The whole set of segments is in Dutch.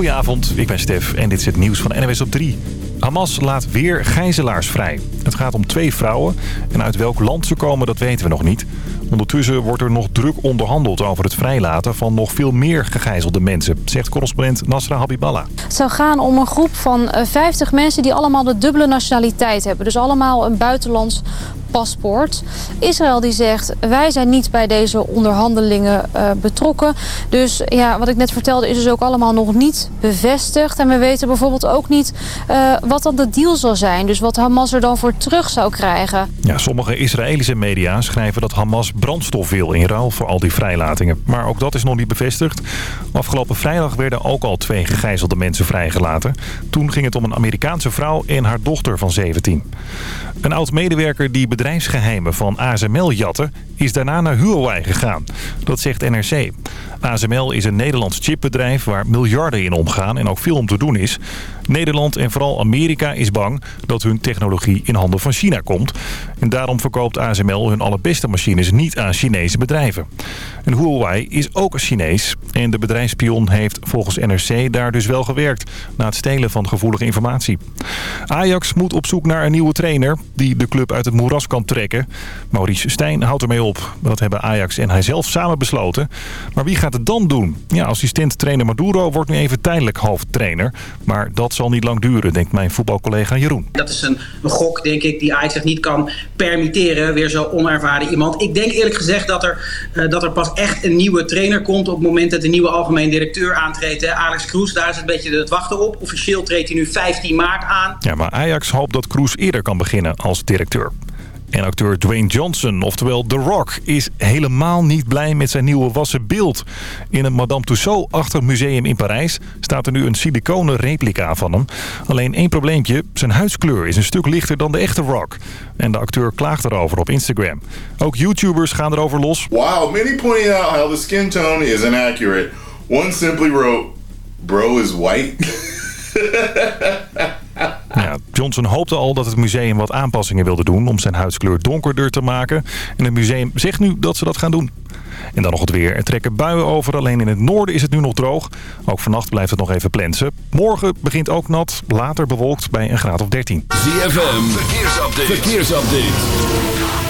Goedenavond, ik ben Stef en dit is het nieuws van NWS op 3. Hamas laat weer gijzelaars vrij. Het gaat om twee vrouwen en uit welk land ze komen dat weten we nog niet. Ondertussen wordt er nog druk onderhandeld over het vrijlaten van nog veel meer gegijzelde mensen, zegt correspondent Nasra Habiballah. Het zou gaan om een groep van 50 eh, mensen die allemaal de dubbele nationaliteit hebben. Dus allemaal een buitenlands paspoort. Israël die zegt, wij zijn niet bij deze onderhandelingen uh, betrokken. Dus ja, wat ik net vertelde is dus ook allemaal nog niet bevestigd. En we weten bijvoorbeeld ook niet uh, wat dan de deal zal zijn. Dus wat Hamas er dan voor terug zou krijgen. Ja, sommige Israëlische media schrijven dat Hamas brandstof wil in ruil voor al die vrijlatingen. Maar ook dat is nog niet bevestigd. Afgelopen vrijdag werden ook al twee gegijzelde mensen vrijgelaten. Toen ging het om een Amerikaanse vrouw en haar dochter van 17. Een oud-medewerker die bedrijfsgeheimen van ASML jatte... is daarna naar Huawei gegaan. Dat zegt NRC. ASML is een Nederlands chipbedrijf waar miljarden in omgaan en ook veel om te doen is. Nederland en vooral Amerika is bang dat hun technologie in handen van China komt. En daarom verkoopt ASML hun allerbeste machines niet aan Chinese bedrijven. En Huawei is ook Chinees. En de bedrijfspion heeft volgens NRC daar dus wel gewerkt... na het stelen van gevoelige informatie. Ajax moet op zoek naar een nieuwe trainer... die de club uit het moeras kan trekken. Maurice Stijn houdt ermee op. Dat hebben Ajax en hij zelf samen besloten. Maar wie gaat het dan doen? Ja, assistent-trainer Maduro wordt nu even tijdelijk hoofdtrainer. Maar dat zal niet lang duren, denkt mijn voetbalcollega Jeroen. Dat is een, gok, denk ik, die Ajax zich niet kan permitteren. Weer zo onervaren iemand. Ik denk eerlijk gezegd dat er, uh, dat er pas echt een nieuwe trainer komt... op het moment dat de nieuwe algemeen directeur aantreedt. Alex Kroes, daar is het een beetje het wachten op. Officieel treedt hij nu 15 maart aan. Ja, maar Ajax hoopt dat Kroes eerder kan beginnen als directeur. En acteur Dwayne Johnson, oftewel The Rock, is helemaal niet blij met zijn nieuwe wassen beeld. In een Madame Tussauds-achtig museum in Parijs staat er nu een siliconen replica van hem. Alleen één probleempje, zijn huidskleur is een stuk lichter dan de echte Rock. En de acteur klaagt erover op Instagram. Ook YouTubers gaan erover los. Wow, many pointing out how the skin tone is inaccurate. One simply wrote, bro is white. Ja, Johnson hoopte al dat het museum wat aanpassingen wilde doen om zijn huidskleur donkerder te maken. En het museum zegt nu dat ze dat gaan doen. En dan nog het weer. Er trekken buien over. Alleen in het noorden is het nu nog droog. Ook vannacht blijft het nog even plensen. Morgen begint ook nat. Later bewolkt bij een graad of 13. ZFM. Verkeersupdate. Verkeersupdate.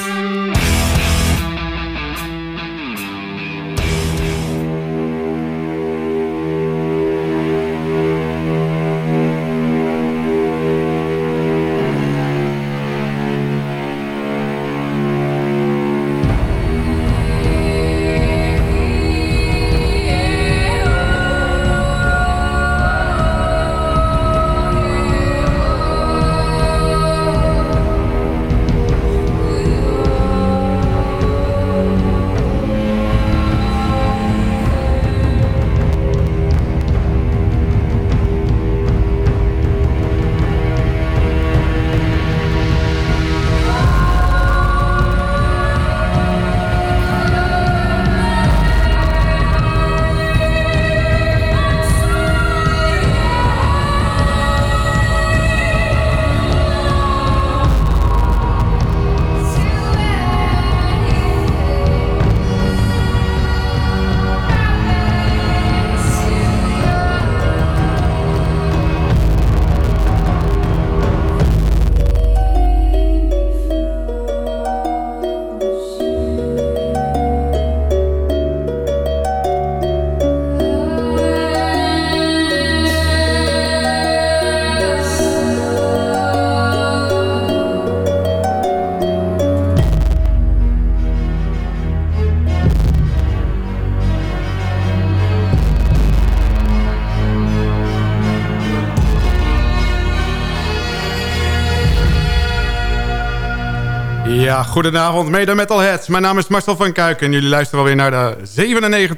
Ja, goedenavond mede metalheads. Mijn naam is Marcel van Kuik en jullie luisteren alweer naar de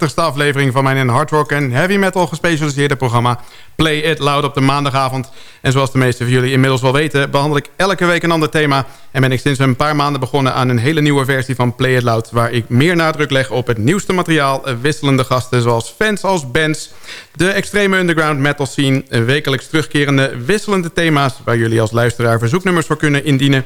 97ste aflevering van mijn in hard rock en heavy metal gespecialiseerde programma Play It Loud op de maandagavond. En zoals de meeste van jullie inmiddels wel weten, behandel ik elke week een ander thema. En ben ik sinds een paar maanden begonnen aan een hele nieuwe versie van Play It Loud, waar ik meer nadruk leg op het nieuwste materiaal, wisselende gasten zoals fans als bands, de extreme underground metal scene, wekelijks terugkerende wisselende thema's, waar jullie als luisteraar verzoeknummers voor kunnen indienen.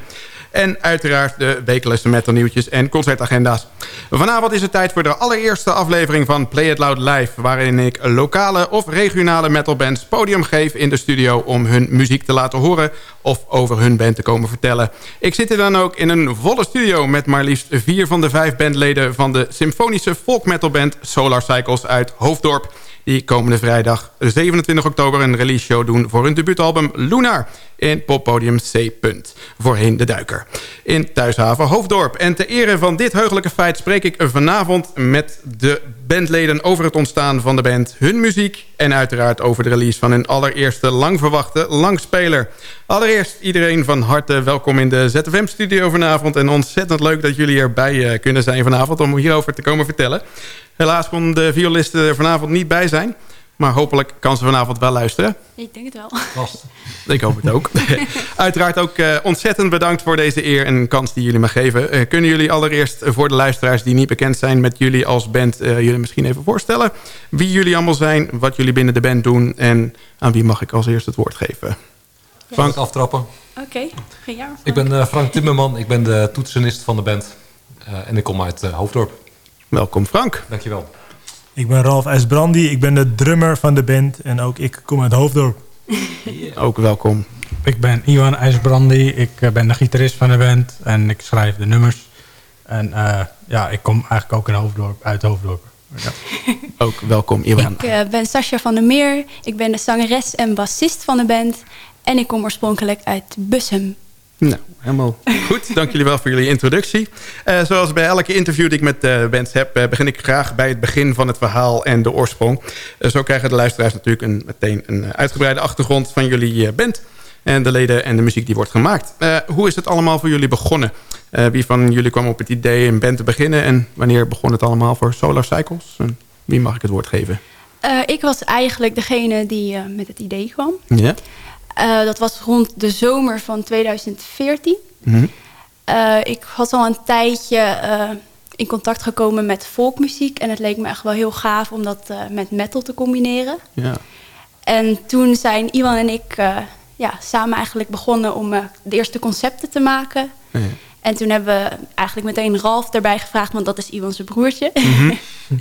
En uiteraard de wekelijkse metal nieuwtjes en concertagenda's. Vanavond is het tijd voor de allereerste aflevering van Play It Loud Live... waarin ik lokale of regionale metalbands podium geef in de studio... om hun muziek te laten horen of over hun band te komen vertellen. Ik zit er dan ook in een volle studio met maar liefst vier van de vijf bandleden... van de symfonische folk metalband Solar Cycles uit Hoofddorp die komende vrijdag 27 oktober een release show doen... voor hun debuutalbum Lunar in poppodium C. Voorheen de Duiker. In Thuishaven Hoofddorp. En ter ere van dit heugelijke feit spreek ik vanavond met de bandleden... over het ontstaan van de band, hun muziek... en uiteraard over de release van hun allereerste lang verwachte langspeler. Allereerst iedereen van harte welkom in de ZFM-studio vanavond... en ontzettend leuk dat jullie erbij eh, kunnen zijn vanavond... om hierover te komen vertellen. Helaas kon de violisten er vanavond niet bij zijn. Maar hopelijk kan ze vanavond wel luisteren. Ik denk het wel. Vast. Ik hoop het ook. Uiteraard ook uh, ontzettend bedankt voor deze eer en kans die jullie me geven. Uh, kunnen jullie allereerst voor de luisteraars die niet bekend zijn met jullie als band... Uh, jullie misschien even voorstellen wie jullie allemaal zijn, wat jullie binnen de band doen... en aan wie mag ik als eerst het woord geven? Frank aftrappen. Oké, okay. geen jaar. Ik ben Frank Timmerman, ik ben de toetsenist van de band. en ik kom uit Hoofddorp. Welkom Frank. Dankjewel. Ik ben Ralf IJsbrandi, ik ben de drummer van de band en ook ik kom uit Hoofddorp. Yeah. Ook welkom. Ik ben Iwan IJsbrandi, ik eh, ben de gitarist van de band en ik schrijf de nummers. En uh, ja, ik kom eigenlijk ook in Hoofddorp, uit Hoofddorp. Ja. ook welkom Iwan. Ik uh, ben Sascha van der Meer, ik ben de zangeres en bassist van de band. En ik kom oorspronkelijk uit Bussum. Nou, helemaal goed. Dank jullie wel voor jullie introductie. Uh, zoals bij elke interview die ik met uh, bands heb... Uh, begin ik graag bij het begin van het verhaal en de oorsprong. zo krijgen de luisteraars natuurlijk een, meteen een uitgebreide achtergrond van jullie band... en de leden en de muziek die wordt gemaakt. hoe is het allemaal voor jullie begonnen? wie van jullie kwam op het idee een band te beginnen... en wanneer begon het allemaal voor Solar Cycles? En wie mag ik het woord geven? ik was eigenlijk degene die met het idee kwam. Ja. Uh, dat was rond de zomer van 2014. Mm -hmm. uh, ik was al een tijdje uh, in contact gekomen met folkmuziek. En het leek me echt wel heel gaaf om dat met metal te combineren. Ja. En toen zijn Iwan en ik ja, samen eigenlijk begonnen om de eerste concepten te maken. En toen hebben we eigenlijk meteen Ralf erbij gevraagd, want dat is Iwan zijn broertje. Mhm. Mm -hmm.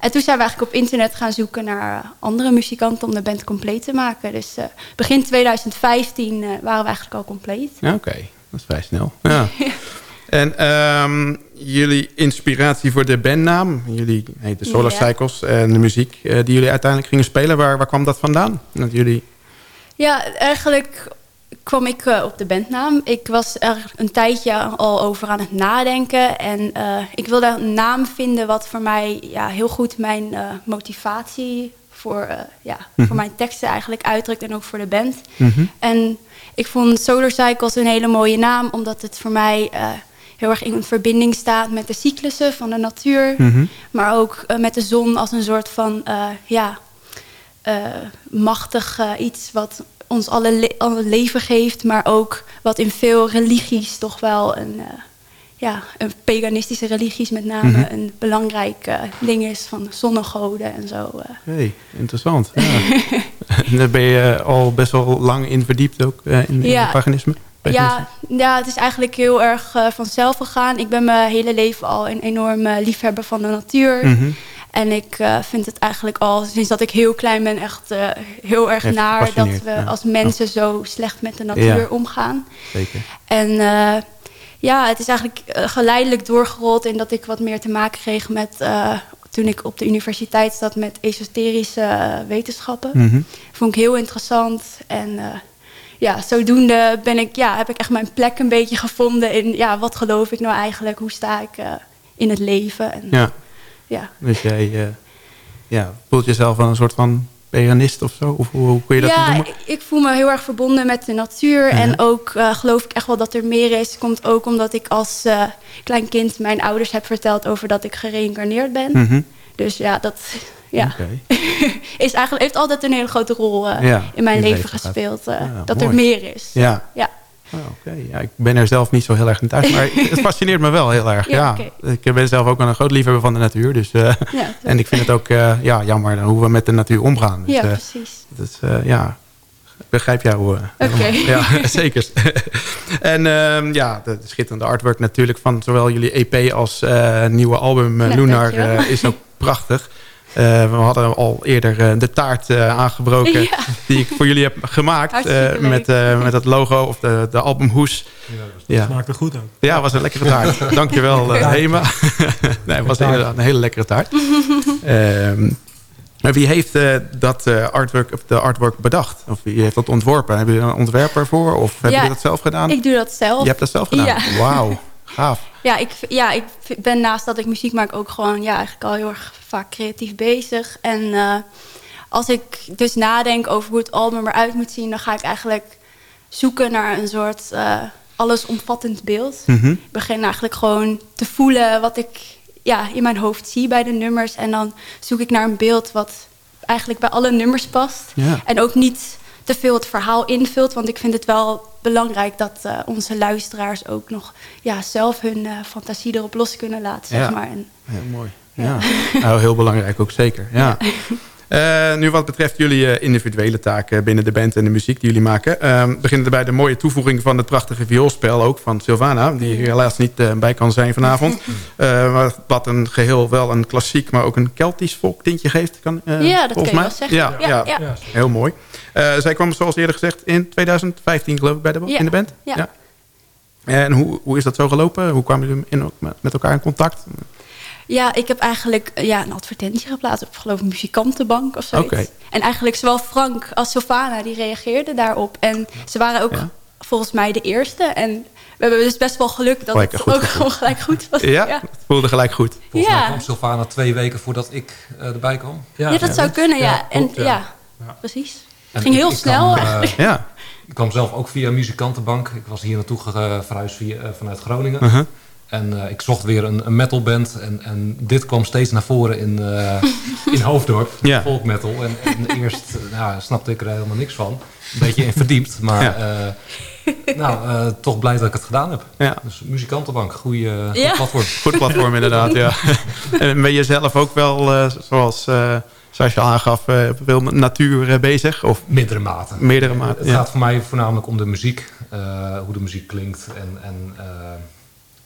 en toen zijn we eigenlijk op internet gaan zoeken naar andere muzikanten om de band compleet te maken. Dus uh, begin 2015 uh, waren we eigenlijk al compleet. Ja, Oké, okay. dat is vrij snel. Ja. en um, jullie inspiratie voor de bandnaam, jullie heet de Solar Ja. Cycles en de muziek uh, die jullie uiteindelijk gingen spelen, waar, waar kwam dat vandaan? Dat jullie... Ja, eigenlijk kwam ik uh, op de bandnaam. Ik was er een tijdje al over aan het nadenken. En uh, ik wilde een naam vinden wat voor mij ja, heel goed mijn uh, motivatie voor, ja, mm -hmm. voor mijn teksten eigenlijk uitdrukt. En ook voor de band. Mm -hmm. En ik vond Solar Cycles een hele mooie naam. Omdat het voor mij heel erg in verbinding staat met de cyclussen van de natuur. Mm -hmm. Maar ook met de zon als een soort van ja, machtig iets wat ons alle, le alle, leven geeft, maar ook wat in veel religies toch wel een, uh, ja, een paganistische religies met name Mhm. mm -hmm. een belangrijk uh, ding is van zonnegoden en zo. Uh. hey, interessant. Ja. Daar ben je al best wel lang in verdiept ook in, in ja. het paganisme. Ja, ja, het is eigenlijk heel erg vanzelf gegaan. Ik ben mijn hele leven al een enorme liefhebber van de natuur. Mm -hmm. En ik uh, vind het eigenlijk al sinds dat ik heel klein ben echt uh, heel erg naar dat we ja. als mensen oh. zo slecht met de natuur ja. omgaan. Zeker. En uh, ja, het is eigenlijk geleidelijk doorgerold in dat ik wat meer te maken kreeg met toen ik op de universiteit zat met esoterische wetenschappen. Mm -hmm. Vond ik heel interessant en ja, zodoende ben ik, ja, heb ik echt mijn plek een beetje gevonden in ja, wat geloof ik nou eigenlijk, hoe sta ik in het leven. En, ja. Ja. Dus jij uh, ja, voelt jezelf wel een soort van pianist of zo? Of hoe, hoe kun je dat ja, noemen? ik, ik voel me heel erg verbonden met de natuur. En ook eh, geloof ik echt wel dat er meer is. Komt ook omdat ik als eh, klein kind mijn ouders heb verteld over dat ik gereïncarneerd ben. Mhm. Dus ja, dat ja, is eigenlijk, heeft altijd een hele grote rol eh, Ja, in mijn leven gespeeld. eh, Ja, dat mooi. er meer is. Ja. ja. Oh, Oké, ja, ik ben er zelf niet zo heel erg in thuis, maar het fascineert me wel heel erg. Ja, Ja, Ik ben zelf ook wel een groot liefhebber van de natuur. Dus, eh, Ja, en ik vind het ook eh, ja, jammer hoe we met de natuur omgaan. Dus, Ja, eh, precies. Eh, ja, ik begrijp jou. Oké. Ja, zeker. en ehm, ja, de, de schitterende artwork natuurlijk van zowel jullie EP als nieuwe album Nou, Lunar is ook prachtig. Eh, we hadden al eerder eh, de taart eh, aangebroken Ja. die ik voor jullie heb gemaakt. Eh, met, eh, met dat logo of de, de albumhoes. Ja, Smaakte goed ook. Ja, was een lekkere taart. Dankjewel, uh, Hema. nee, het was inderdaad een hele lekkere taart. Ehm, maar wie heeft eh, dat eh, artwork, of de artwork bedacht? Of wie heeft dat ontworpen? Hebben jullie een ontwerper voor? Of hebben Ja, jullie dat zelf gedaan? Ik doe dat zelf. Je hebt dat zelf gedaan? Ja. Wauw, gaaf. Ja ik, ja, ik ben naast dat ik muziek maak ook gewoon ja, eigenlijk al heel erg vaak creatief bezig. En eh, als ik dus nadenk over hoe het album eruit moet zien, dan ga ik eigenlijk zoeken naar een soort eh, allesomvattend beeld. Mhm. Ik begin eigenlijk gewoon te voelen wat ik ja, in mijn hoofd zie bij de nummers. En dan zoek ik naar een beeld wat eigenlijk bij alle nummers past. Ja. En ook niet te veel het verhaal invult. Want ik vind het wel belangrijk dat eh, onze luisteraars ook nog ja, zelf hun eh, fantasie erop los kunnen laten. Zeg Ja. maar. En, Heel mooi. Ja. Nou, heel belangrijk ook zeker. Ja. Eh, nu wat betreft jullie eh, individuele taken binnen de band en de muziek die jullie maken. ehm beginnen we bij de mooie toevoeging van het prachtige vioolspel ook van Sylvana. Die helaas niet eh, bij kan zijn vanavond. Maar wat een geheel wel een klassiek, maar ook een Keltisch volktintje geeft. Kan, Ja, dat volgens kun je wel zeggen. Ja, Ja, ja, ja. heel mooi. Zij kwam zoals eerder gezegd in 2015 geloof ik bij de, in de band. ja. En hoe, hoe is dat zo gelopen? Hoe kwamen jullie in, met elkaar in contact? Ja, ik heb eigenlijk eh, ja, een advertentie geplaatst op geloof ik muzikantenbank of zoiets. En eigenlijk zowel Frank als Sylvana die reageerden daarop. En ze waren ook Ja. volgens mij de eerste. En we hebben dus best wel geluk dat Gelijk het goed ook gewoon gelijk goed was. Ja, het voelde gelijk goed. Volgens mij Ja. kwam Sylvana twee weken voordat ik eh, erbij kwam. Ja, dat zou kunnen, ja. en ja, precies. Het ging heel ik snel kwam, eh, eigenlijk. Ja. Ik kwam zelf ook via muzikantenbank. Ik was hier naartoe verhuisd via, vanuit Groningen. Uh-huh. En eh, ik zocht weer een, een metalband. En, en dit kwam steeds naar voren in, eh, in Hoofddorp. Ja. Folk metal. En, en eerst eh, nou, snapte ik er helemaal niks van. Een beetje in verdiept. Maar Ja. nou, toch blij dat ik het gedaan heb. Ja. Dus muzikantenbank, goede Ja. platform. Goed platform inderdaad, ja. en ben je zelf ook wel, zoals, zoals je al aangaf, veel met natuur bezig? Of Meerdere maten. meerdere maten? Het gaat voor mij voornamelijk om de muziek. hoe de muziek klinkt. En, en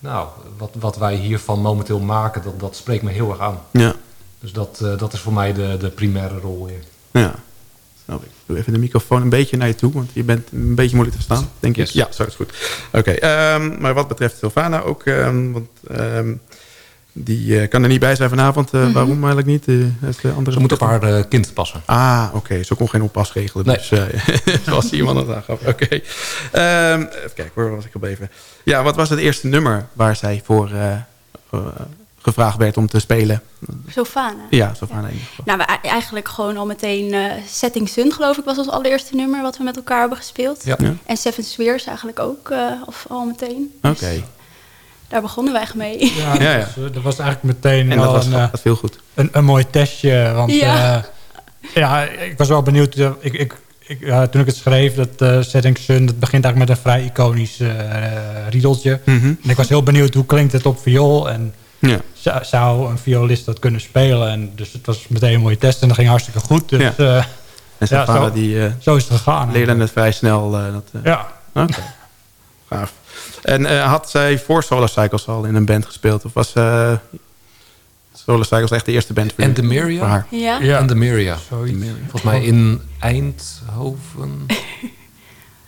nou, wat, wat wij hiervan momenteel maken, dat, dat spreekt me heel erg aan. Ja, Dus dat, eh, dat is voor mij de, de primaire rol hier. ja. Snap ik. Doe even de microfoon een beetje naar je toe, want je bent een beetje moeilijk te verstaan, denk ik. Yes. Ja, zo is goed. Oké, ehm, maar wat betreft Sylvana ook, ehm, want ehm, die eh, kan er niet bij zijn vanavond. Eh, Mhm. Waarom eigenlijk niet? Eh, het, andere Ze moet op haar eh, kind passen. Ah, oké. Ze kon geen oppas regelen. Nee. Dus eh, zoals iemand het aangaf. Oké. Ehm, even kijken, waar was ik gebleven? Ja, wat was het eerste nummer waar zij voor eh, eh, gevraagd werd om te spelen? Sofana. Ja, Sylvana in ieder geval. Nou, we eigenlijk gewoon al meteen eh, Setting Sun, geloof ik, was ons allereerste nummer wat we met elkaar hebben gespeeld. Ja. Ja. En Seven Swears eigenlijk ook eh, of al meteen. Oké. Daar begonnen wij echt mee. Ja, Ja, dat, was, dat was eigenlijk meteen En wel dat was een, eh, dat viel goed. een, een mooi testje. Want Ja. ja, ja ik was wel benieuwd. eh, Ik, ik, ik, ja, toen ik het schreef, dat eh Setting Sun, dat begint eigenlijk met een vrij iconisch eh riedeltje. Mhm. En ik was heel benieuwd hoe klinkt het op viool. En Ja. zou, zou een violist dat kunnen spelen? En dus het was meteen een mooie test en dat ging hartstikke goed. Dus Ja. eh, En Ja, Sylvana zo- die eh, zo is het gegaan. leerde het vrij snel. eh, dat, eh, Ja, Oké. En eh, had zij voor Solar Cycles al in een band gespeeld? Of was eh Solar Cycles echt de eerste band voor, En de voor haar? Ja. Ja. En de zoiets. Volgens mij in Eindhoven.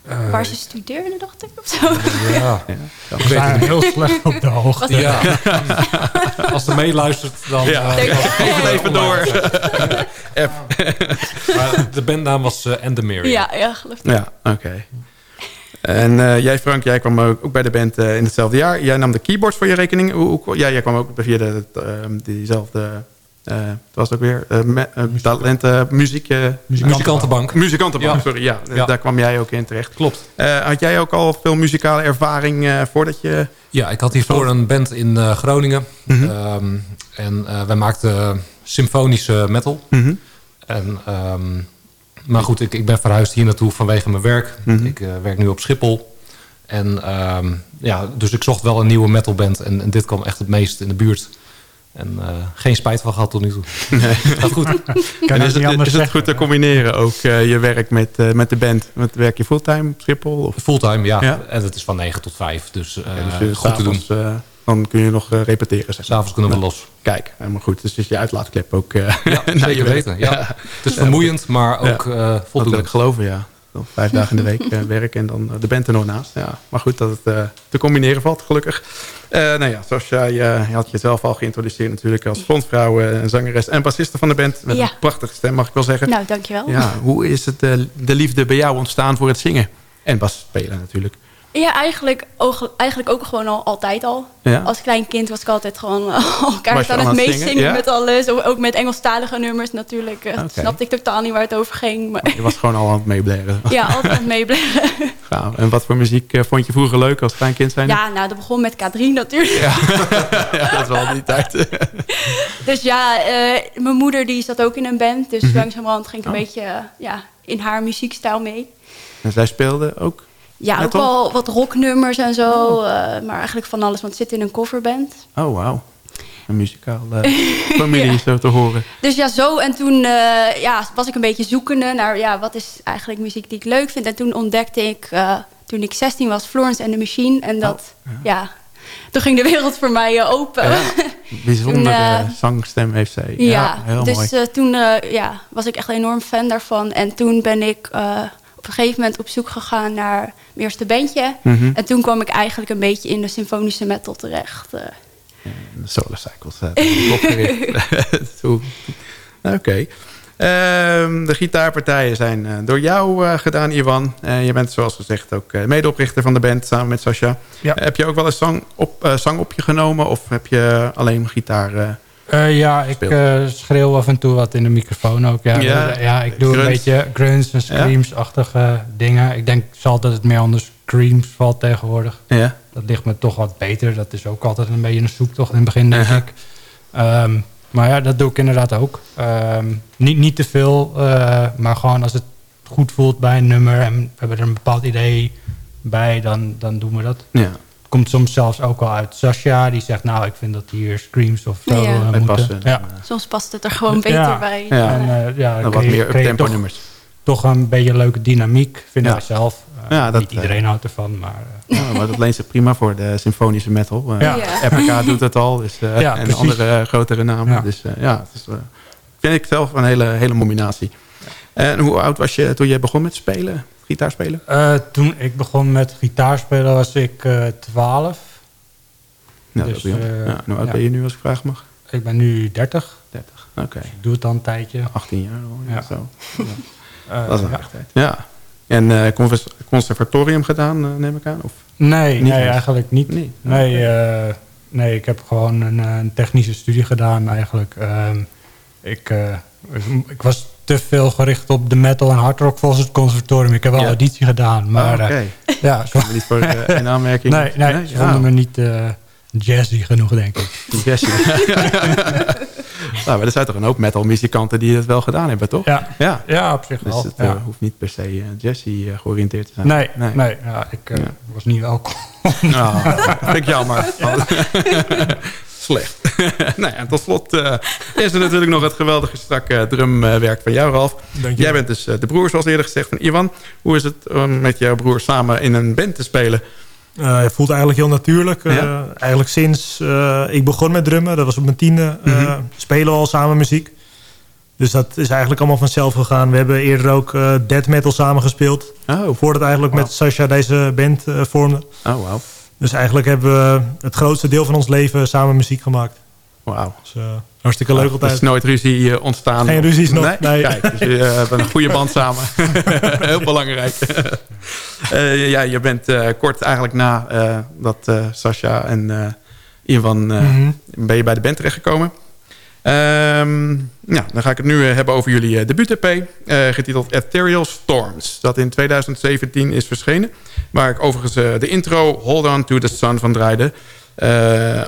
Eh, Waar ze studeerde, dacht ik, of zo. ja. Ja. We zijn heel slecht op de hoogte. Ja. Als er meeluistert, dan... Ja. eh, het even door. maar de bandnaam was uh, And the. Ja, ja, geloof ik. Ja, oké. En eh, jij Frank, jij kwam ook, bij de band eh, in hetzelfde jaar. Jij nam de keyboards voor je rekening. Hoe, hoe- ja, jij kwam ook via de, ehm, diezelfde Uh, het was ook weer uh, me, uh, talenten, muziek, muzikantenbank. Muzikantenbank, ja. sorry. Ja, ja, daar kwam jij ook in terecht. Klopt. had jij ook al veel muzikale ervaring voordat je... Ja, ik had hiervoor een band in Groningen. Mm -hmm. um, en wij maakten symfonische metal. Mm -hmm. En, um, maar goed, ik, ik ben verhuisd hier naartoe vanwege mijn werk. Mhm. Mm -hmm. Ik werk nu op Schiphol. En um, ja, dus ik zocht wel een nieuwe metalband. En, en dit kwam echt het meest in de buurt. En uh, geen spijt van gehad tot nu toe. Nee. Gaat goed. en is, het, is het goed te combineren ook uh, je werk met, uh, met de band? Met, werk je fulltime op Schiphol? Of? Fulltime, ja. ja. En het is van 9 tot 5. Dus, ja, dus goed te doen. Dan kun je nog repeteren. Zeg. S'avonds kunnen we los. Kijk, helemaal goed. Dus is je uitlaatklep ook ja, zeker weten. Ja. Het is vermoeiend, maar ook voldoende. Dat wil ik geloven, ja. Vijf dagen in de week uh, werken en dan de band er nog naast. Ja, maar goed dat het uh, te combineren valt, gelukkig. Uh, nou ja, zoals jij, je had jezelf al geïntroduceerd natuurlijk als frontvrouw, en zangeres en bassiste van de band. Met ja. een prachtige stem, mag ik wel zeggen. Nou, dankjewel. Ja, hoe is het de liefde bij jou ontstaan voor het zingen? En bas spelen natuurlijk. Ja, eigenlijk, eigenlijk ook gewoon al, altijd al. Ja. Als klein kind was ik altijd gewoon elkaar aan het meezingen ja? met alles. Ook met Engelstalige nummers natuurlijk. Okay. Snapte ik totaal niet waar het over ging. Maar... Je was gewoon al aan het meeblaren. Ja, altijd aan het meeblaren. Ja, en wat voor muziek uh, vond je vroeger leuk als klein kind zijn? Ja, nou, dat begon met K3 natuurlijk. Ja, ja dat is wel die tijd. dus ja, uh, mijn moeder die zat ook in een band. Dus mm -hmm. langzamerhand ging ik een oh. beetje ja, in haar muziekstijl mee. En zij speelde ook? Ja, ook wel wat rocknummers en zo. Oh. Uh, maar eigenlijk van alles, want het zit in een coverband. Oh, wauw. Een muzikale familie ja. zo te horen. Dus ja, zo. En toen uh, ja, was ik een beetje zoekende naar... Ja, wat is eigenlijk muziek die ik leuk vind. En toen ontdekte ik, uh, toen ik 16 was, Florence and the Machine. En dat, oh, ja. ja. Toen ging de wereld voor mij open. Ja, bijzondere zangstem heeft zij. Ja, ja heel dus mooi. toen ja, was ik echt een enorm fan daarvan. En toen ben ik op een gegeven moment op zoek gegaan naar mijn eerste bandje. Mm -hmm. En toen kwam ik eigenlijk een beetje in de symfonische metal terecht. Uh. De Solar Cycles. Oké. Okay. Uh, de gitaarpartijen zijn uh, door jou uh, gedaan, Ivan. je bent zoals gezegd ook medeoprichter van de band samen met Sascha. Ja. heb je ook wel eens zang op, zang op je genomen of heb je alleen gitaar... Uh, ja, ik uh, schreeuw af en toe wat in de microfoon ook. Ja, ja, ja ik doe grunts. een beetje grunts en screams-achtige ja. dingen. Ik denk zal dat het meer onder screams valt tegenwoordig. Ja. Dat ligt me toch wat beter. Dat is ook altijd een beetje een zoektocht in het begin, denk Uh -huh. ik. Um, maar ja, dat doe ik inderdaad ook. Um, niet, niet te veel, uh, maar gewoon als het goed voelt bij een nummer... en we hebben er een bepaald idee bij, dan, dan doen we dat. Ja komt soms zelfs ook al uit Sascha. Die zegt, nou, ik vind dat hier screams of zo ja. moeten. Passen, ja. Soms past het er gewoon beter ja. bij. Ja, en, uh, ja dan wat meer up-tempo nummers. Toch een beetje leuke dynamiek, vinden ja. wij zelf. Uh, ja, dat, niet iedereen houdt ervan, maar... ja, maar dat leent zich prima voor de symfonische metal. ja. RPK doet het al, dus, ja, en andere grotere namen. Dus ja, is, vind ik zelf een hele, hele combinatie. En hoe oud was je toen je begon met spelen, gitaarspelen? Uh, toen ik begon met gitaarspelen was ik uh, 12. Nou, dus, uh, ja, hoe oud ja. ben je nu als ik vragen mag? Ik ben nu 30. 30, oké. Okay. Dus ik doe het al een tijdje. 18 jaar al, ja. zo. Ja. dat is een ja. tijd. Ja. En uh, conservatorium gedaan, neem ik aan? Of? Nee, niet nee eigenlijk niet. Nee, nee, okay. uh, nee ik heb gewoon een, een, technische studie gedaan eigenlijk. Um, ik, uh, ik was te veel gericht op de metal en hardrock volgens het conservatorium. Ik heb wel ja. auditie gedaan, maar... Oh, okay. uh, ja, zo... niet voor uh, een aanmerking? Nee, nee, nee ze vonden me niet uh, jazzy genoeg, denk ik. Jazzy. nou, maar er zijn toch een hoop metal muzikanten die het wel gedaan hebben, toch? Ja, ja. ja op zich dus wel. het ja. hoeft niet per se jazzy georiënteerd te zijn. Nee, nee. nee ja, ik ja. was niet welkom. nou, vind ik jammer. slecht. nou ja, tot slot uh, is er natuurlijk nog het geweldige strakke drumwerk van jou, Ralf. Jij bent dus de broer, zoals eerder gezegd, van Ivan. Hoe is het om met jouw broer samen in een band te spelen? Uh, het voelt eigenlijk heel natuurlijk. Ja? eigenlijk sinds ik begon met drummen, dat was op mijn tiende, mm -hmm. spelen we al samen muziek. Dus dat is eigenlijk allemaal vanzelf gegaan. We hebben eerder ook death metal samen gespeeld. Oh, voordat eigenlijk wow. met Sasha deze band vormde. Oh, wow. Dus eigenlijk hebben we het grootste deel van ons leven samen muziek gemaakt. Wauw. Dus, uh, hartstikke leuk altijd. Er is nooit ruzie uh, ontstaan? Geen ruzies nog, nee. nee. Kijk, dus je uh, hebt een goede band samen. Heel belangrijk. ja, je bent kort eigenlijk na dat Sascha en Ivan... Mm -hmm. ben je bij de band terechtgekomen. Ehm, ja, dan ga ik het nu eh, hebben over jullie uh, debuut-EP, uh, getiteld Ethereal Storms. Dat in 2017 is verschenen. Waar ik overigens de intro Hold On To The Sun van draaide.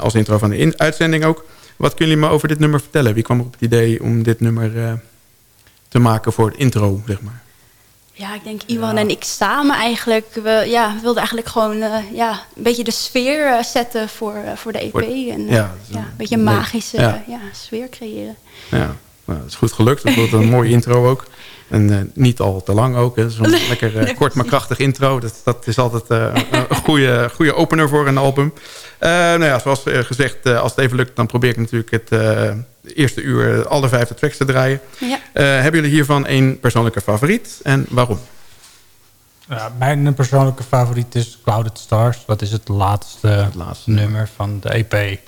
als intro van de in uitzending ook. Wat kunnen jullie me over dit nummer vertellen? Wie kwam er op het idee om dit nummer te maken voor het intro, zeg maar? Ja, ik denk Iwan en ik samen eigenlijk. We ja, wilden eigenlijk gewoon uh, ja, een beetje de sfeer uh, zetten voor, uh, voor de EP. Voor, en ja, ja, een beetje een magische ja. sfeer creëren. Ja, nou, dat is goed gelukt. Dat wordt een mooie intro ook. En niet al te lang ook. Zo'n lekker kort maar krachtig intro. Dat, dat is altijd een goede, goede opener voor een album. Nou ja, zoals gezegd, als het even lukt... dan probeer ik natuurlijk het eerste uur alle vijfde tracks te draaien. Ja. hebben jullie hiervan een persoonlijke favoriet en waarom? Ja, mijn persoonlijke favoriet is Clouded Stars. Dat is het laatste, het laatste nummer van de EP.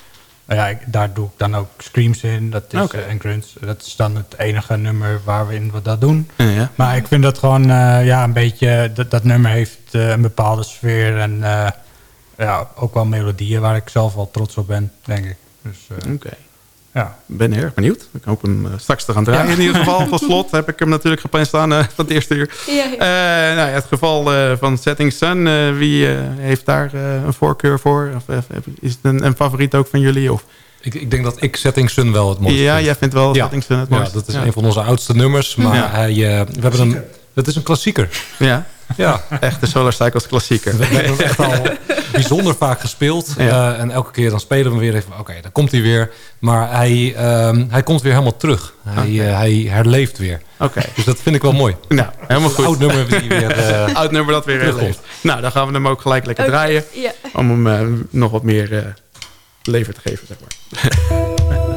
Ja, daar doe ik dan ook screams in. Dat is, okay. en grunts. Dat is dan het enige nummer waarin we dat doen. Ja. Maar ik vind dat gewoon uh, ja, een beetje... Dat, dat nummer heeft uh, een bepaalde sfeer. En uh, ja, ook wel melodieën waar ik zelf wel trots op ben, denk ik. Dus, Oké. Ja. ben heel erg benieuwd. Ik hoop hem straks te gaan draaien. In ieder geval, van slot heb ik hem natuurlijk gepland staan uh, van het eerste uur. Ja, ja. Uh, nou, het geval uh, van Setting Sun, wie heeft daar een voorkeur voor? Of, is het een, een, favoriet ook van jullie? Of? Ik, ik, denk dat ik Setting Sun wel het mooiste Ja, jij vindt wel Setting Sun het mooiste. Ja, dat is een van onze oudste nummers. Maar hij, we hebben een, dat is een klassieker. Ja. Ja, echt de Solar Cycles klassieker. We hebben hem echt al bijzonder vaak gespeeld. Uh, en elke keer dan spelen we hem weer even. Oké, dan komt hij weer. Maar hij, um, hij komt weer helemaal terug. Hij, okay. uh, hij herleeft weer. Oké. Dus dat vind ik wel mooi. Nou, helemaal goed. Oud nummer die weer uh, Oud nummer dat weer herleeft. Nou, dan gaan we hem ook gelijk lekker okay. draaien. Yeah. Om hem nog wat meer lever te geven, zeg maar.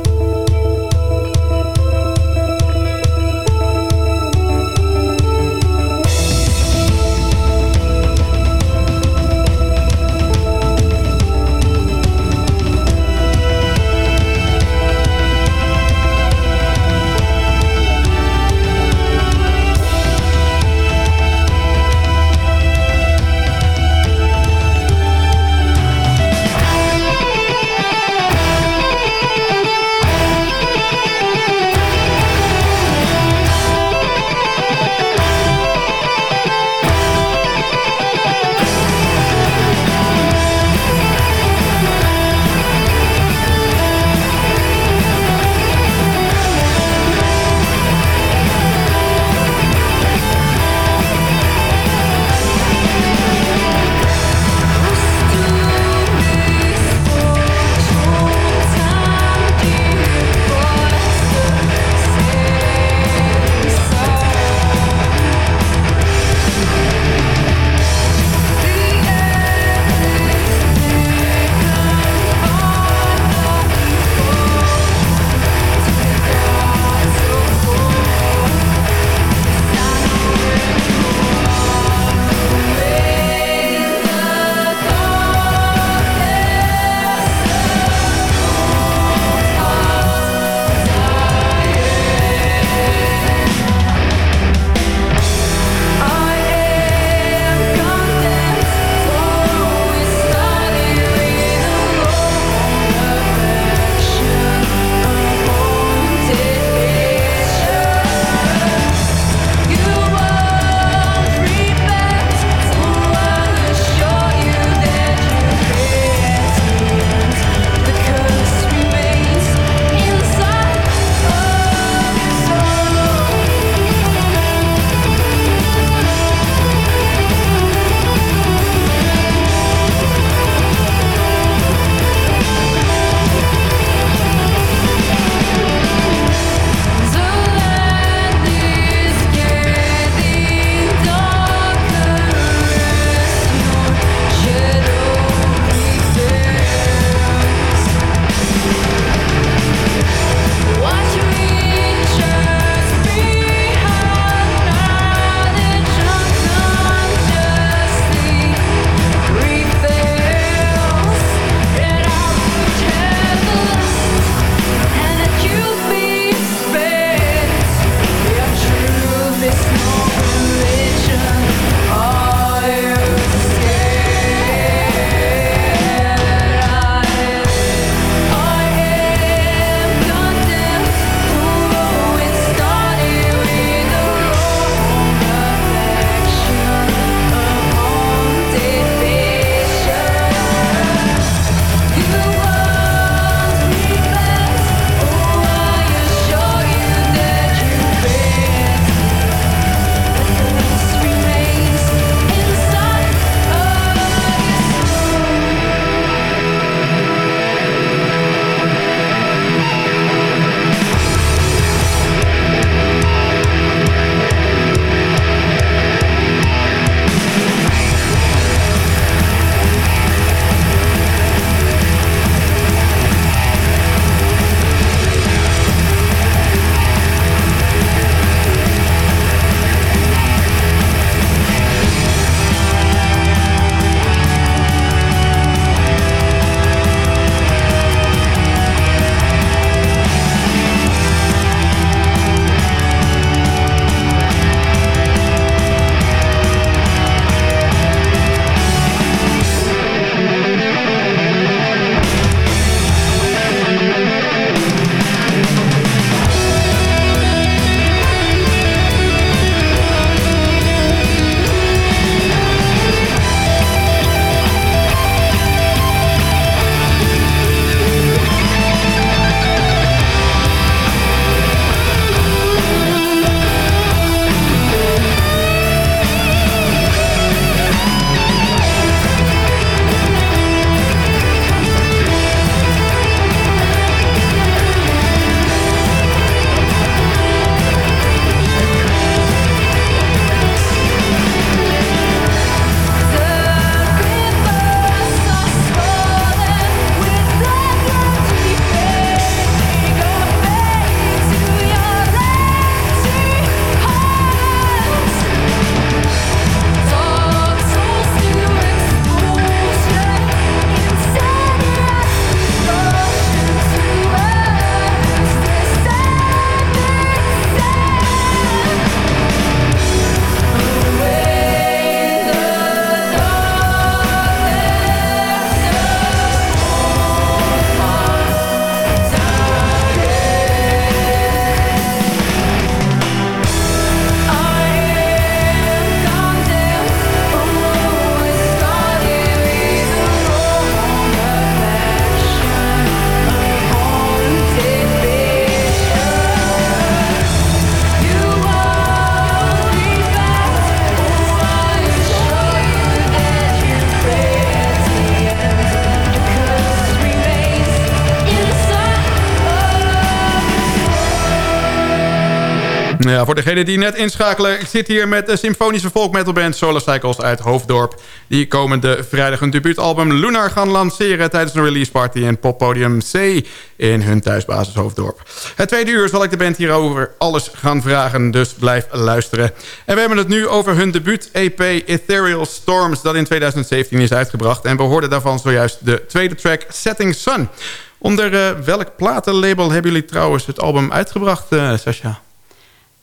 Voor degene die net inschakelen... ik zit hier met de symfonische folkmetalband Solar Cycles uit Hoofddorp. Die komende vrijdag een debuutalbum Lunar gaan lanceren... tijdens een release party in poppodium C in hun thuisbasis Hoofddorp. Het tweede uur zal ik de band hierover alles gaan vragen, dus blijf luisteren. En we hebben het nu over hun debuut-EP Ethereal Storms... dat in 2017 is uitgebracht. En we hoorden daarvan zojuist de tweede track Setting Sun... Onder uh, welk platenlabel hebben jullie trouwens het album uitgebracht, uh, Sascha?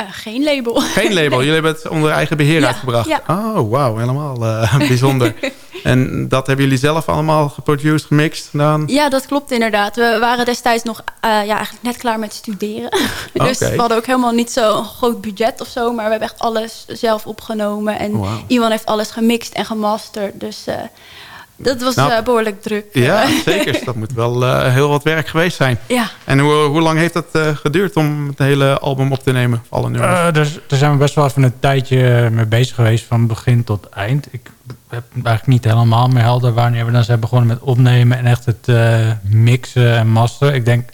Uh, geen label. Geen label, jullie hebben het onder eigen beheer ja, uitgebracht. Ja. Oh, wauw, helemaal bijzonder. en dat hebben jullie zelf allemaal geproduced, gemixt, gedaan? Ja, dat klopt inderdaad. We waren destijds nog ja, eigenlijk net klaar met studeren. dus okay. we hadden ook helemaal niet zo'n groot budget of zo. Maar we hebben echt alles zelf opgenomen. En wow. Iwan heeft alles gemixt en gemasterd. Dus dat was nou, uh, behoorlijk druk. Ja, zeker. Dat moet wel uh, heel wat werk geweest zijn. Ja. En hoe, hoe lang heeft dat uh, geduurd om het hele album op te nemen? Alle nummers? dus, daar zijn we best wel even een tijdje mee bezig geweest. Van begin tot eind. Ik heb eigenlijk niet helemaal meer helder wanneer we dan zijn begonnen met opnemen. En echt het mixen en masteren. Ik denk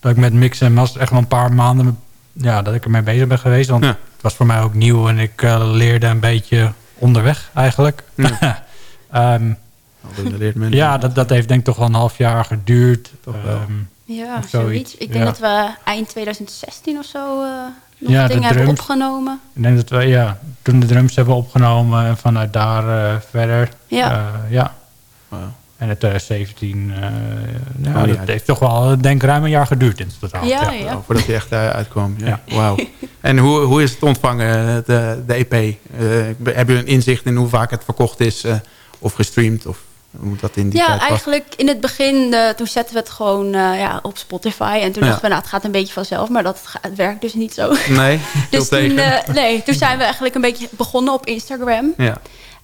dat ik met mixen en masteren echt wel een paar maanden... Ja, dat ik ermee bezig ben geweest. Want ja. het was voor mij ook nieuw. En ik leerde een beetje onderweg eigenlijk. Ja. um, ja, dat, dat heeft denk ik toch wel een half jaar geduurd. Toch wel. Um, ja, zoiets. Ik denk ja. dat we eind 2016 of zo uh, nog ja, dingen hebben opgenomen. Ik denk dat we ja, toen de drums hebben opgenomen en vanuit daar uh, verder. Ja. Uh, ja. Wow. En in 2017, uh, ja, Oh, ja. dat heeft toch wel denk ruim een jaar geduurd in totaal. Ja, ja. Oh, voordat hij echt uh, uitkwam. Ja. Ja. Wauw. En hoe, hoe is het ontvangen, de, de EP? Uh, heb je een inzicht in hoe vaak het verkocht is uh, of gestreamd? Of hoe dat in die ja, tijd was? eigenlijk in het begin, uh, toen zetten we het gewoon uh, ja, op Spotify. En toen Ja. dachten we, nou, het gaat een beetje vanzelf. Maar dat het werkt dus niet zo. Nee, dus toen, uh, nee, toen zijn we eigenlijk een beetje begonnen op Instagram. ja.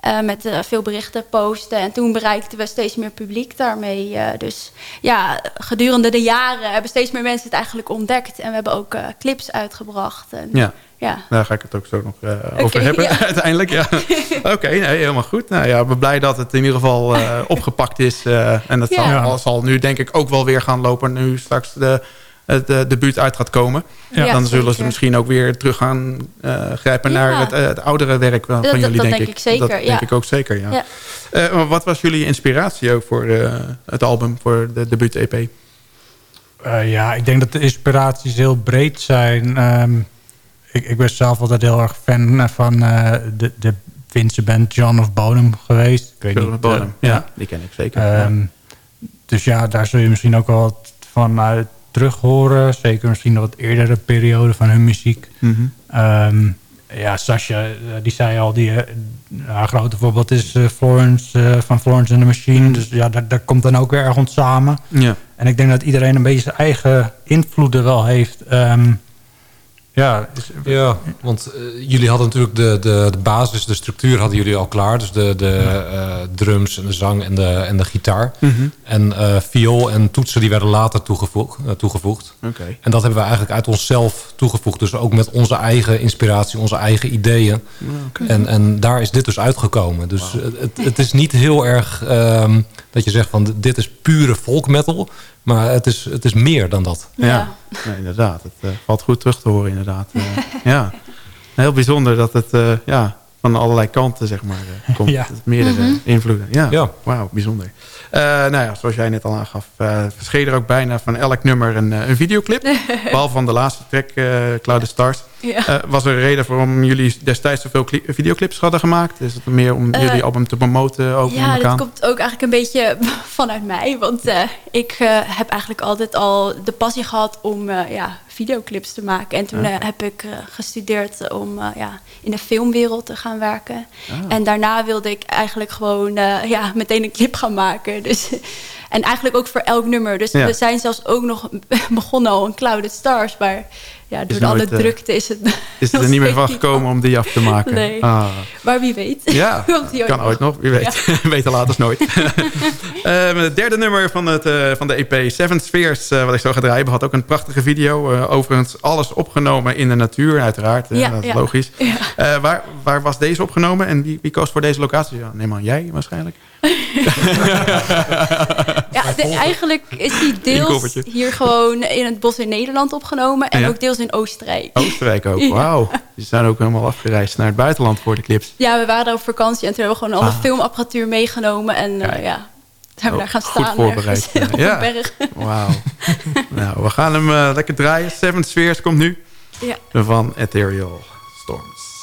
Uh, met uh, veel berichten posten. En toen bereikten we steeds meer publiek daarmee. Uh, dus ja, gedurende de jaren hebben steeds meer mensen het eigenlijk ontdekt. En we hebben ook clips uitgebracht. En, Ja. Ja. Daar ga ik het ook zo nog uh, over hebben, ja. uiteindelijk. Ja. Oké, nee, helemaal goed. Nou ja, ik ben blij dat het in ieder geval uh, opgepakt is. Uh, en dat zal, al- zal nu denk ik ook wel weer gaan lopen... nu straks de, het uh, debuut uit gaat komen. Ja, Dan zullen ze misschien ook weer terug gaan uh, grijpen Ja. naar het, uh, het oudere werk van Dat- jullie, dat denk denk ik. zeker, Dat ja. denk ik ook zeker, ja. Ja. Eh, maar wat was jullie inspiratie ook voor uh, het album, voor de debuut-EP? Uh, ja, ik denk dat de inspiraties heel breed zijn. Um, ik, ik ben zelf altijd heel erg fan van uh, de, de Finse band John of Bodom geweest. Ik weet John niet, of Bodom, uh, ja, die ken ik zeker. Um, Dus ja, daar zul je misschien ook wel wat van uit terug horen. Zeker misschien nog wat eerdere periode van hun muziek. Mhm. Um, ja, Sasha, die zei al, die, uh, haar grote voorbeeld is uh, Florence uh, van Florence and the Machine. Dus ja, daar, daar komt dan ook weer erg samen. Ja. En ik denk dat iedereen een beetje zijn eigen invloeden wel heeft. Um, ja, is, Ja, want uh, jullie hadden natuurlijk de, de, de basis, de structuur hadden jullie al klaar. Dus de, de uh, drums en de zang en de, en de gitaar. Mhm. En uh, viool en toetsen die werden later toegevoegd. toegevoegd. Oké. En dat hebben we eigenlijk uit onszelf toegevoegd. Dus ook met onze eigen inspiratie, onze eigen ideeën. Okay. En, en daar is dit dus uitgekomen. Dus wow. het, het is niet heel erg um, dat je zegt van dit is pure folk metal. Maar het is, het is meer dan dat. Ja, ja. Nee, inderdaad. Het uh, valt goed terug te horen inderdaad. Uh, ja, heel bijzonder dat het uh, ja, van allerlei kanten zeg maar, komt. Ja. Meerdere Mhm. mm -hmm. invloeden. Ja, ja. wauw, bijzonder. Nou ja, zoals jij net al aangaf, verscheen er ook bijna van elk nummer een, een videoclip. Behalve van de laatste track, Cloud Stars. Ja. was er een reden waarom jullie destijds zoveel videoclips hadden gemaakt? Is het meer om jullie album te promoten? Ook ja, dat komt ook eigenlijk een beetje vanuit mij. Want ik heb eigenlijk altijd al de passie gehad om ja, videoclips te maken. En toen ja. heb ik gestudeerd om ja, in de filmwereld te gaan werken. Ah. En daarna wilde ik eigenlijk gewoon ja, meteen een clip gaan maken. Dus, en eigenlijk ook voor elk nummer. Dus ja. we zijn zelfs ook nog begonnen al een Clouded Stars. Maar ja, door alle drukte is het Is het er niet meer van gekomen om die af te maken? Nee, ah. maar wie weet. Ja, ooit kan nog. ooit nog, wie weet. Ja. Beter later nooit. uh, het derde nummer van, het, uh, van de EP, Seven Spheres, uh, wat ik zo ga draaien, had ook een prachtige video. overigens alles opgenomen in de natuur, uiteraard. Ja, dat is logisch. Waar, waar was deze opgenomen en wie, wie koos voor deze locatie? Ja, neem aan jij waarschijnlijk. Ja, de- eigenlijk is die deels hier gewoon in het bos in Nederland opgenomen. En Ja. ook deels in Oostenrijk. Oostenrijk ook, Ja. wauw. Die zijn ook helemaal afgereisd naar het buitenland voor de clips. Ja, we waren daar op vakantie en toen hebben we gewoon alle Ah. filmapparatuur meegenomen. En eh, ja, hebben we daar gaan Oh, Goed staan voorbereid. ergens op Ja. een berg. Wauw. nou, we gaan hem eh, lekker draaien. Seven Spheres komt nu. Ja. Van Ethereal Storms.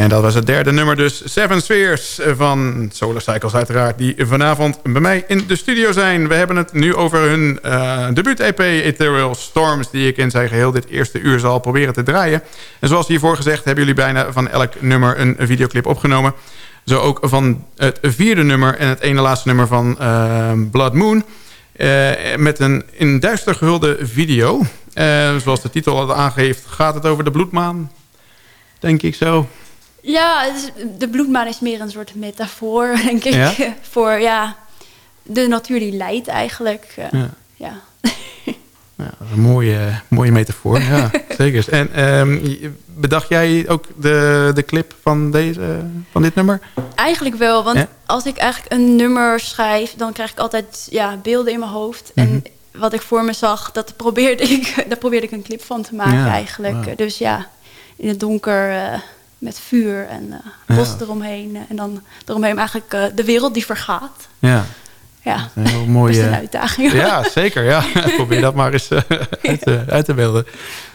En dat was het derde nummer dus. Seven Spheres van Solar Cycles uiteraard. Die vanavond bij mij in de studio zijn. We hebben het nu over hun uh, debuut-EP Ethereal Storms. Die ik in zijn geheel dit eerste uur zal proberen te draaien. En zoals hiervoor gezegd hebben jullie bijna van elk nummer een videoclip opgenomen. Zo ook van het vierde nummer en het ene laatste nummer van uh, Blood Moon. Met een in duister gehulde video. Zoals de titel al aangeeft, gaat het over de bloedmaan. Denk ik zo. Ja, de bloedmaan is meer een soort metafoor, denk ik. Ja? Voor ja, de natuur die leidt eigenlijk. Uh, ja. ja. Ja, een mooie, mooie metafoor, ja, zeker. En um, bedacht jij ook de, de clip van, deze, van dit nummer? Eigenlijk wel, want als ik eigenlijk een nummer schrijf... dan krijg ik altijd ja, beelden in mijn hoofd. Mm -hmm. En wat ik voor me zag, dat probeerde ik, daar probeerde ik een clip van te maken eigenlijk. Wow. Dus ja, in het donker uh, met vuur en uh, bos eromheen. en dan eromheen eigenlijk uh, de wereld die vergaat. Ja. Ja, een heel mooie dat is een uitdaging. Ja, zeker. Ja. Probeer dat maar eens uh, uit, uit, te beelden.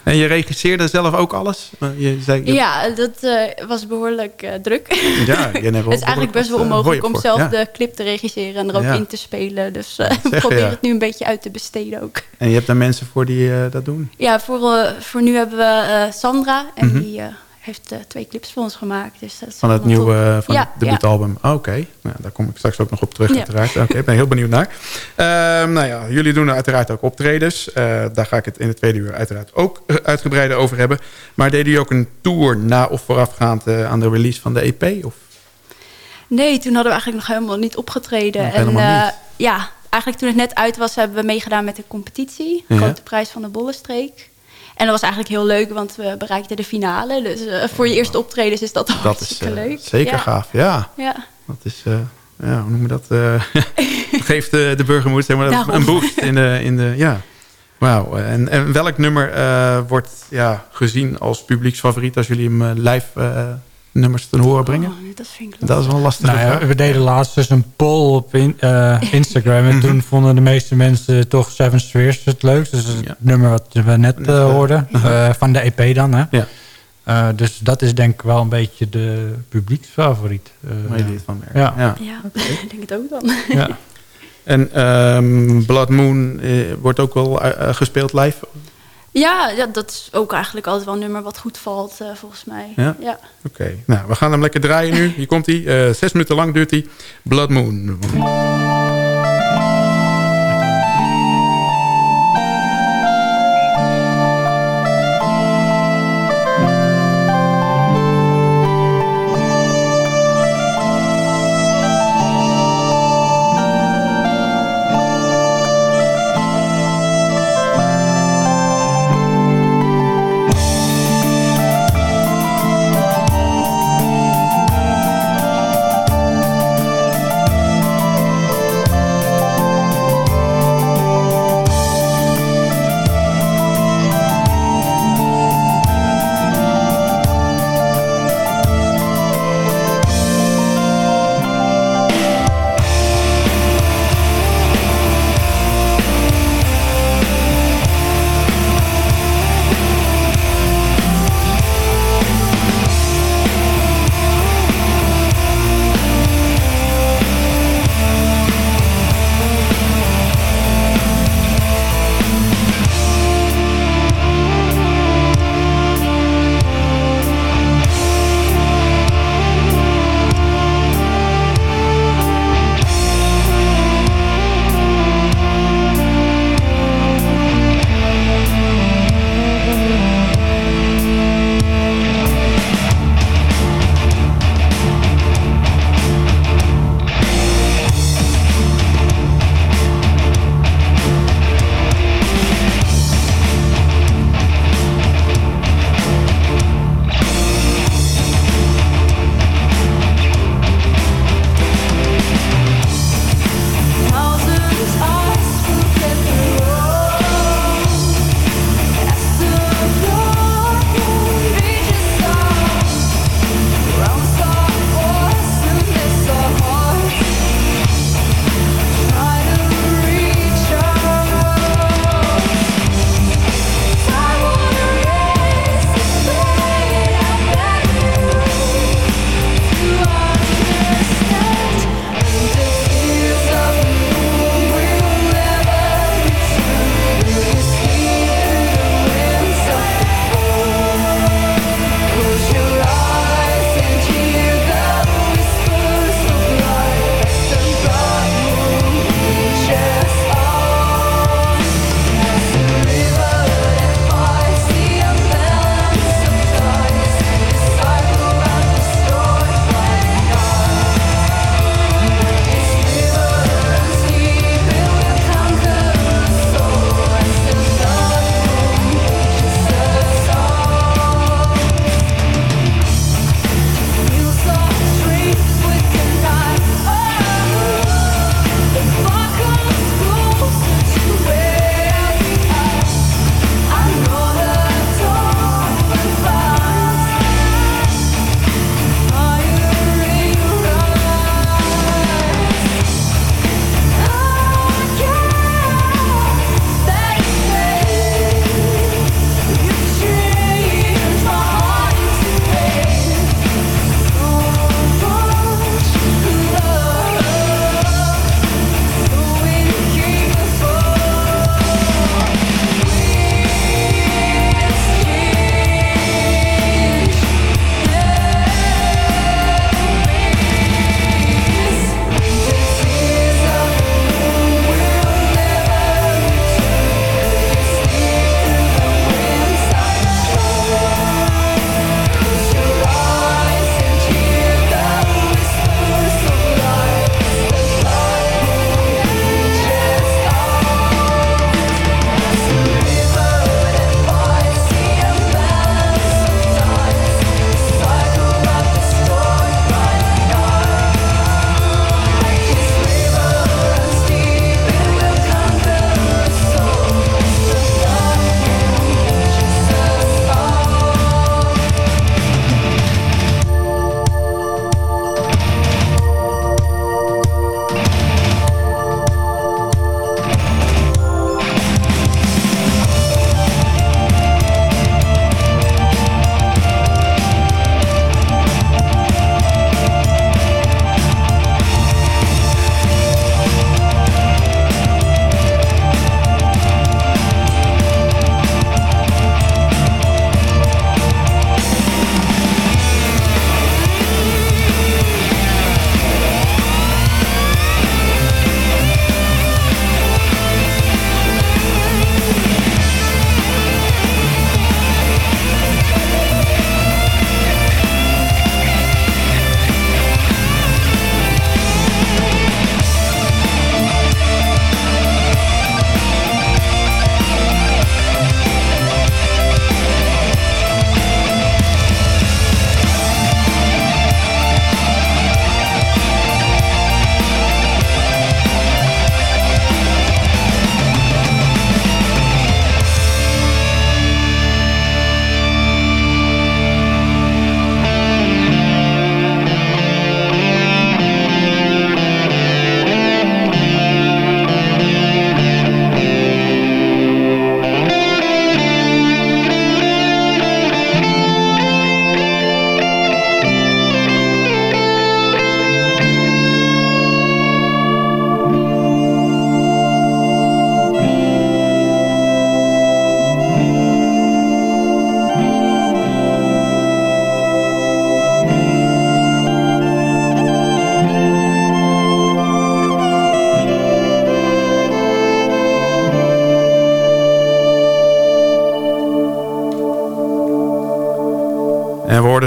En je regisseerde zelf ook alles? Je zei, je... Ja, dat was behoorlijk druk. Ja, je het is eigenlijk best wel onmogelijk om zelf ja. de clip te regisseren en er ook in te spelen. Dus ik probeer het nu een beetje uit te besteden ook. En je hebt daar mensen voor die dat doen? Ja, voor, voor nu hebben we Sandra en mm -hmm. die heeft uh, twee clips voor ons gemaakt. Dus dat van het nieuwe van ja, het debuutalbum. Ja. Oh, Oké, okay. nou, daar kom ik straks ook nog op terug ja. uiteraard. Oké, okay, ik ben heel benieuwd naar. Uh, nou ja, jullie doen uiteraard ook optredens. Uh, daar ga ik het in het tweede uur uiteraard ook uitgebreider over hebben. Maar deden jullie ook een tour na of voorafgaand aan de release van de EP? Of? Nee, toen hadden we eigenlijk nog helemaal niet opgetreden. En niet. ja, eigenlijk toen het net uit was, hebben we meegedaan met de competitie. Grote Prijs van de Bollenstreek. En dat was eigenlijk heel leuk, want we bereikten de finale. Dus uh, voor je eerste optredens is dat, dat is, uh, leuk. Zeker ja. gaaf, ja. ja. Dat is, uh, ja, hoe noem je dat? geeft de, de burgermoed zeg maar, Daarom. een boost in de, in de ja. Wauw. En, en welk nummer wordt ja, gezien als publieksfavoriet als jullie hem live nummers ten horen brengen? Oh, dat, vind ik dat is wel lastig. Nou ja, we deden laatst dus een poll op in, uh, Instagram. en toen vonden de meeste mensen toch Seven Spheres het leukst. Dus het ja. nummer wat we net uh, hoorden. Uh, van de EP dan. Hè? Ja. Uh, dus dat is denk ik wel een beetje de publieksfavoriet. Waar je dit van merkt. Ja, ja. ja okay. ik denk het ook dan. ja. En um, Blood Moon wordt ook wel gespeeld live? Ja, ja, dat is ook eigenlijk altijd wel een nummer wat goed valt, uh, volgens mij. Ja? ja. Oké, okay. nou, we gaan hem lekker draaien nu. Hier komt hij. Uh, zes minuten lang duurt hij. Blood Moon.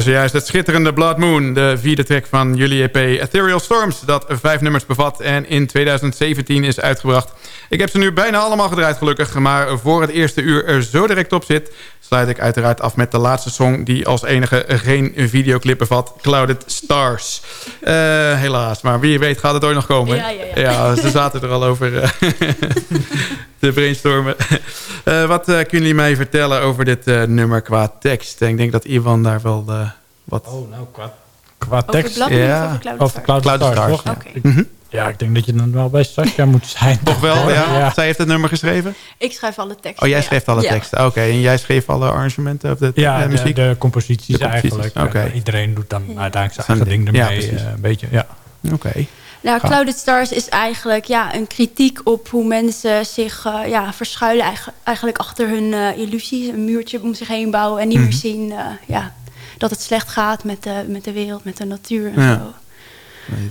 Zojuist het schitterende Blood Moon, de vierde track van jullie EP Ethereal Storms, dat vijf nummers bevat en in 2017 is uitgebracht. Ik heb ze nu bijna allemaal gedraaid gelukkig, maar voor het eerste uur er zo direct op zit, sluit ik uiteraard af met de laatste song die als enige geen videoclip bevat, Clouded Stars. Uh, helaas, maar wie weet gaat het ooit nog komen. Ja, ja, ja. ja ze zaten er al over uh, te brainstormen. Uh, wat kunnen jullie mij vertellen over dit nummer qua tekst? Ik denk dat Ivan daar wel wat... Oh, nou, qua, qua tekst... Ja. Over Cloud Stars, Stars, toch? Ja. Mm -hmm. ja, ik denk dat je dan wel bij Sascha moet zijn. Toch wel, ja? ja? Zij heeft het nummer geschreven? Ik schrijf alle teksten. Oh, jij schrijft alle teksten. Oké, en jij schreef alle arrangementen of de, ja, de, muziek? De, de composities, de composities eigenlijk. Okay. iedereen doet dan uiteindelijk zijn eigen ding ermee. Uh, een beetje, ja. Oké. Okay. Nou, Clouded Stars is eigenlijk ja, een kritiek op hoe mensen zich uh, ja, verschuilen eigenlijk achter hun uh, illusies. Een muurtje om zich heen bouwen en niet mm -hmm. meer zien ja, dat het slecht gaat met de, met de wereld, met de natuur en ja. zo.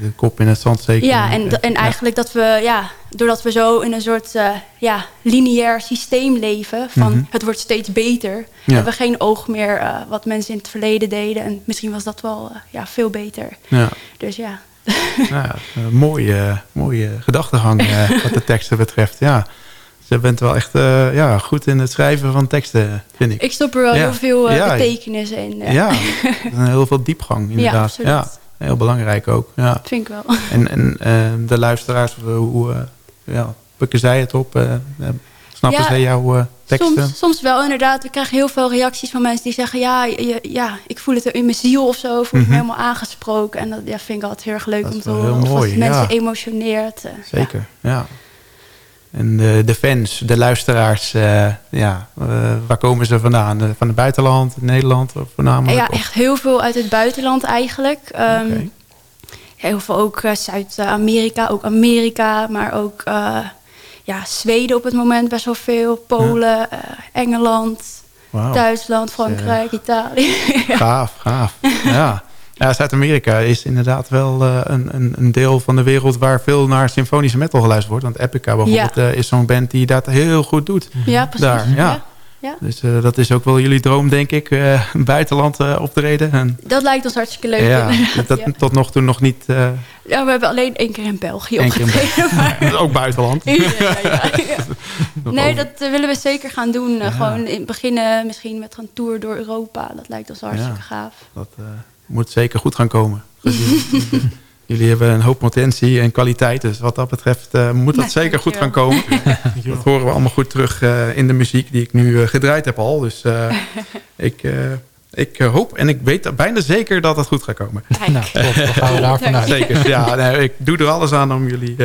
De kop in het zand zeker. Ja, en, en eigenlijk dat we, ja, doordat we zo in een soort uh, ja, lineair systeem leven... van Mhm. het wordt steeds beter... Ja. hebben we geen oog meer uh, wat mensen in het verleden deden. En misschien was dat wel uh, ja, veel beter. Ja. Dus ja. ja mooie, mooie gedachtegang wat de teksten betreft, ja. Je bent wel echt uh, ja, goed in het schrijven van teksten, vind ik. Ik stop er wel ja. heel veel uh, ja. betekenis in. Uh. Ja, heel veel diepgang inderdaad. Ja, ja, heel belangrijk ook. Ja. Vind ik wel. En, en de luisteraars, hoe ja, pikken zij het op? snappen zij jouw teksten? Soms, soms wel inderdaad. We krijgen heel veel reacties van mensen die zeggen... ja, je, ja ik voel het in mijn ziel of zo. Voel ik Mhm. me helemaal aangesproken. En dat ja, vind ik altijd heel erg leuk Dat om te horen. heel mooi, mensen ja. emotioneert. Zeker, ja. En de, de fans, de luisteraars, uh, ja, uh, waar komen ze vandaan? Uh, van het buitenland, Nederland voornamelijk? Ja, echt heel veel uit het buitenland eigenlijk. Um, okay. Heel veel ook Zuid-Amerika, ook Amerika, maar ook uh, ja, Zweden op het moment best wel veel. Polen, ja. Engeland, wow. Duitsland, Frankrijk, Italië. gaaf, gaaf. ja. Ja, Zuid-Amerika is inderdaad wel uh, een, een, een, deel van de wereld waar veel naar symfonische metal geluisterd wordt. Want Epica bijvoorbeeld ja. uh, is zo'n band die dat heel goed doet. Ja, precies. Daar, ja. ja. Dus uh, dat is ook wel jullie droom, denk ik, buitenland optreden. En, dat lijkt ons hartstikke leuk. Ja, dat tot nog toe nog niet... ja, we hebben alleen één keer in België Eén opgetreden. Maar... ook buitenland. nee, dat willen we zeker gaan doen. Gewoon in beginnen misschien met een tour door Europa. Dat lijkt ons hartstikke gaaf. Dat, moet zeker goed gaan komen. Jullie hebben een hoop potentie en kwaliteit. Dus wat dat betreft uh, moet dat nee, zeker goed gaan komen. dat horen we allemaal goed terug uh, in de muziek die ik nu uh, gedraaid heb al. Dus ik, ik hoop en ik weet bijna zeker dat het goed gaat komen. Nou, klopt, dan gaan we daar vanuit. Zeker, ja. Nee, ik doe er alles aan om jullie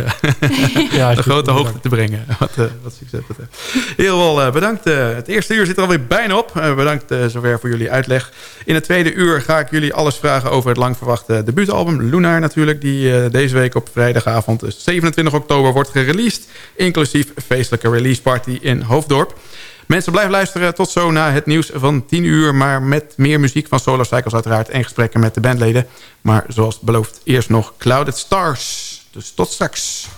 ja, de grote hoogte te brengen. Wat, wat succes betreft. Heel wel bedankt. het eerste uur zit er alweer bijna op. bedankt zover voor jullie uitleg. In het tweede uur ga ik jullie alles vragen over het lang verwachte debuutalbum. Lunar natuurlijk, die deze week op vrijdagavond dus 27 oktober wordt gereleased. Inclusief feestelijke release party in Hoofddorp. Mensen blijven luisteren tot zo na het nieuws van 10 uur. Maar met meer muziek van Solar Cycles uiteraard. En gesprekken met de bandleden. Maar zoals beloofd eerst nog Clouded Stars. Dus tot straks.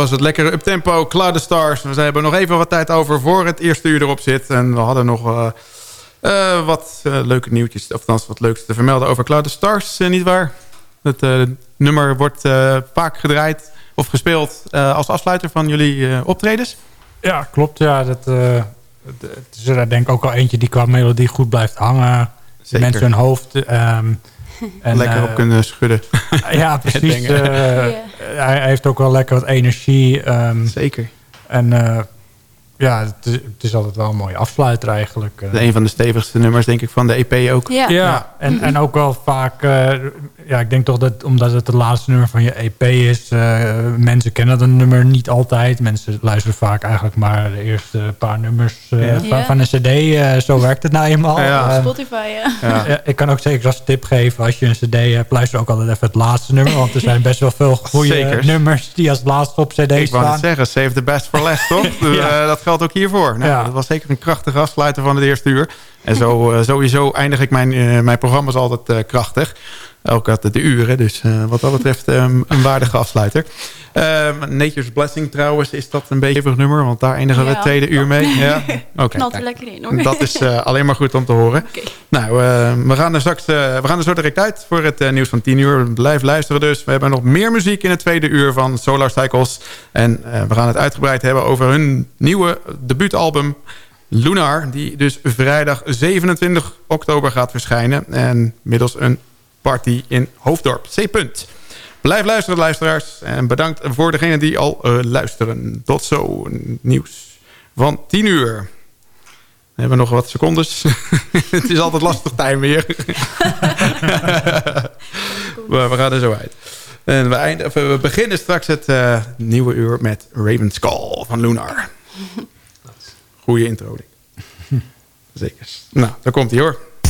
Was het lekkere uptempo Cloud the Stars. We hebben nog even wat tijd over voor het eerste uur erop zit. En we hadden nog uh, uh, wat uh, leuke nieuwtjes, of althans wat leuks te vermelden over Cloud the Stars, niet waar? Het nummer wordt vaak gedraaid of gespeeld als afsluiter van jullie optredens. Ja, klopt. Ja, dat, het is er denk ik ook al eentje die qua melodie goed blijft hangen. Zeker. Mensen hun hoofd... Um, en, lekker op kunnen schudden. ja, precies. Uh, hij heeft ook wel lekker wat energie. Um, Zeker. En uh, ja, het is, het is, altijd wel een mooie afsluiter eigenlijk. Uh, een van de stevigste nummers denk ik van de EP ook. Ja, ja. En, en ook wel vaak... Uh, ja, ik denk toch dat omdat het het laatste nummer van je EP is... Uh, mensen kennen dat nummer niet altijd. Mensen luisteren vaak eigenlijk maar de eerste paar nummers ja. van, een cd. zo werkt het nou eenmaal. Ja. Spotify, ja. Ik kan ook zeker als tip geven... als je een cd hebt, luister ook altijd even het laatste nummer. Want er zijn best wel veel goede nummers die als laatste op cd staan. Ik wou het zeggen, save the best for last, toch? Dus, dat geldt ook hiervoor. Nou, ja. Dat was zeker een krachtige afsluiter van het eerste uur. En zo, uh, sowieso eindig ik mijn, uh, mijn programma's altijd uh, krachtig. Ook altijd de uren, dus wat dat betreft um, een waardige afsluiter. Um, Nature's Blessing trouwens is dat een beetje een nummer, want daar eindigen we het tweede uur mee. Ja? Er lekker in hoor. Dat is alleen maar goed om te horen. Okay. Nou, we gaan er straks we gaan er zo direct uit voor het nieuws van 10 uur. Blijf luisteren dus. We hebben nog meer muziek in het tweede uur van Solar Cycles. En we gaan het uitgebreid hebben over hun nieuwe debuutalbum Lunar, die dus vrijdag 27 oktober gaat verschijnen. En middels een party in Hoofddorp. C. -punt. Blijf luisteren, luisteraars. En bedankt voor degenen die al uh, luisteren. Tot zo, nieuws van 10 uur. We hebben nog wat secondes. het is altijd lastig time weer. maar we gaan er zo uit. En we, eind, we beginnen straks het uh, nieuwe uur met Raven's Call van Lunar. Goeie intro. Zeker. Nou, daar komt hij hoor.